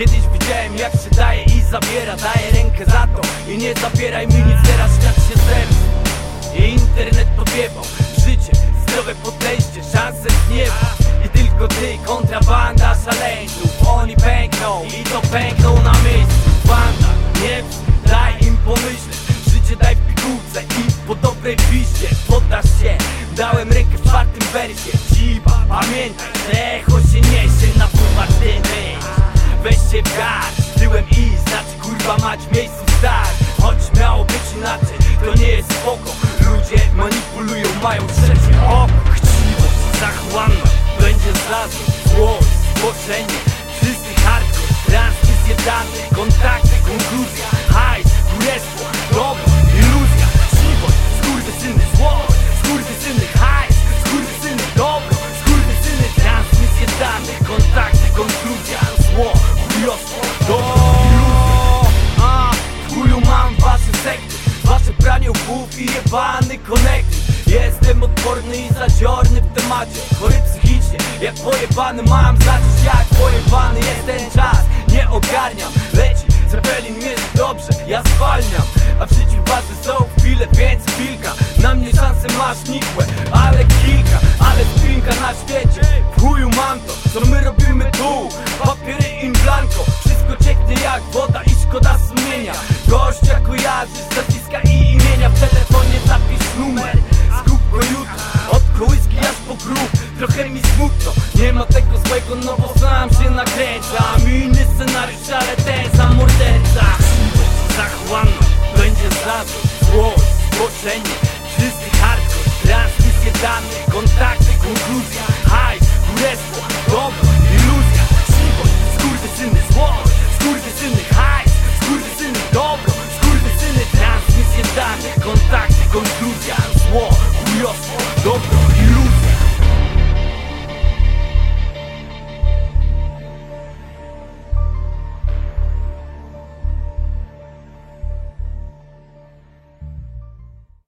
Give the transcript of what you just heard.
Kiedyś widziałem jak się daje i zabiera. Daję rękę za to i nie zabieraj mi nic. Teraz świat się zepsuł i internet podjebał Życie, zdrowe podejście, szanse z nieba I tylko ty, kontrabanda szaleńców. Oni pękną i to pękną na miejscu. Banda, nie daj im pomyśleć. Życie daj w pigułce i po dobrej piście Poddasz się, dałem rękę w czwartym wersie pamiętaj, że echo się niesie na ty myśl Weź się w garść, tyłem i znaczy kurwa mać miejscu stać. Choć miało być inaczej, to nie jest spoko. Ludzie manipulują, mają trzecie oko. Chciwość, zachłanność, będzie zlazł Złość, zgłoszenie, czysty hardcore. Transmisje danych, kontakty, konkluzja Hajs, królestwo, pranie łbów i jebany konekty Jestem odporny i zadziorny w temacie. Chory psychicznie, jak pojebany mam zacząć. Jak pojebany jest ten czas Nie ogarniam, leci Zeppelin mierzy dobrze, ja zwalniam. A w życiu ważne są chwile, więc chwilka. Na mnie szanse masz nikłe, ale kilka. Ale spinka na świecie, w chuju mam to Co my robimy tu, papiery in blanco Wszystko cieknie jak woda i szkoda sumienia. Gościa kojarzysz, trochę mi smutno Nie ma tego złego, no bo sam się nakręcam Inny scenariusz, ale ten za morderca. Zachłanno, będzie zabił Złość, zboczenie, czysty hardcore Transmisje danych, kontakty, konkluzja. Hajs, królestwo, dobro, iluzja. Siwość, skurwysyny, złość, skurwysyny, hajs. Skurwysyny, dobro, skurwysyny Transmisje danych, kontakty, konkluzja.